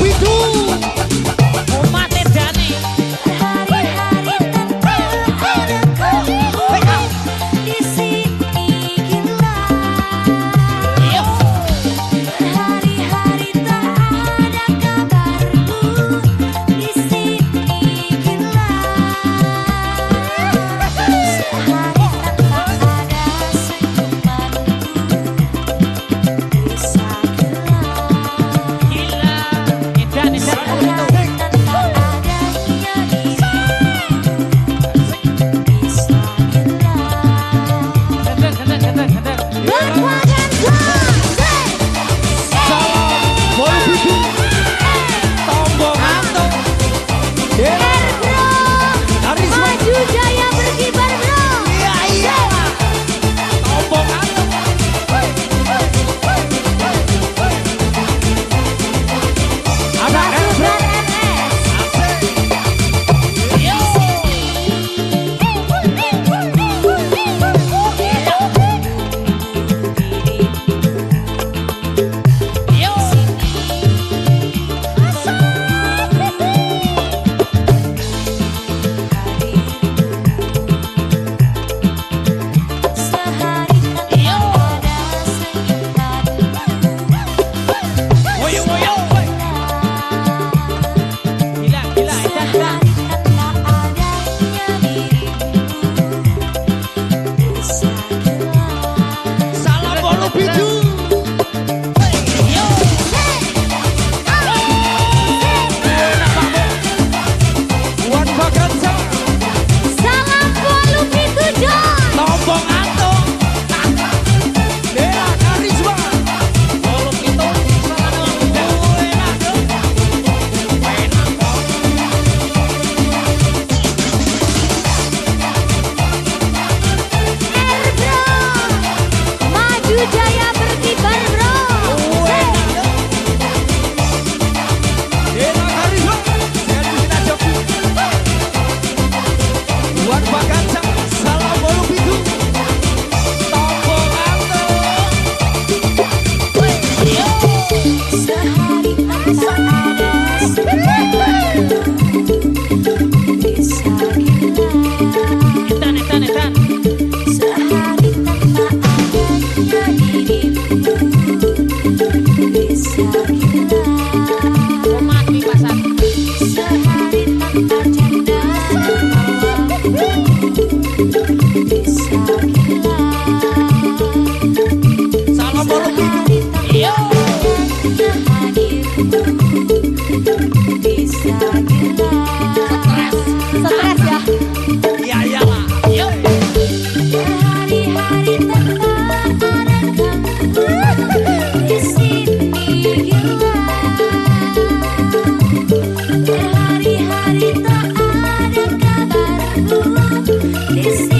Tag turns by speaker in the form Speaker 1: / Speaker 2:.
Speaker 1: We do.
Speaker 2: Is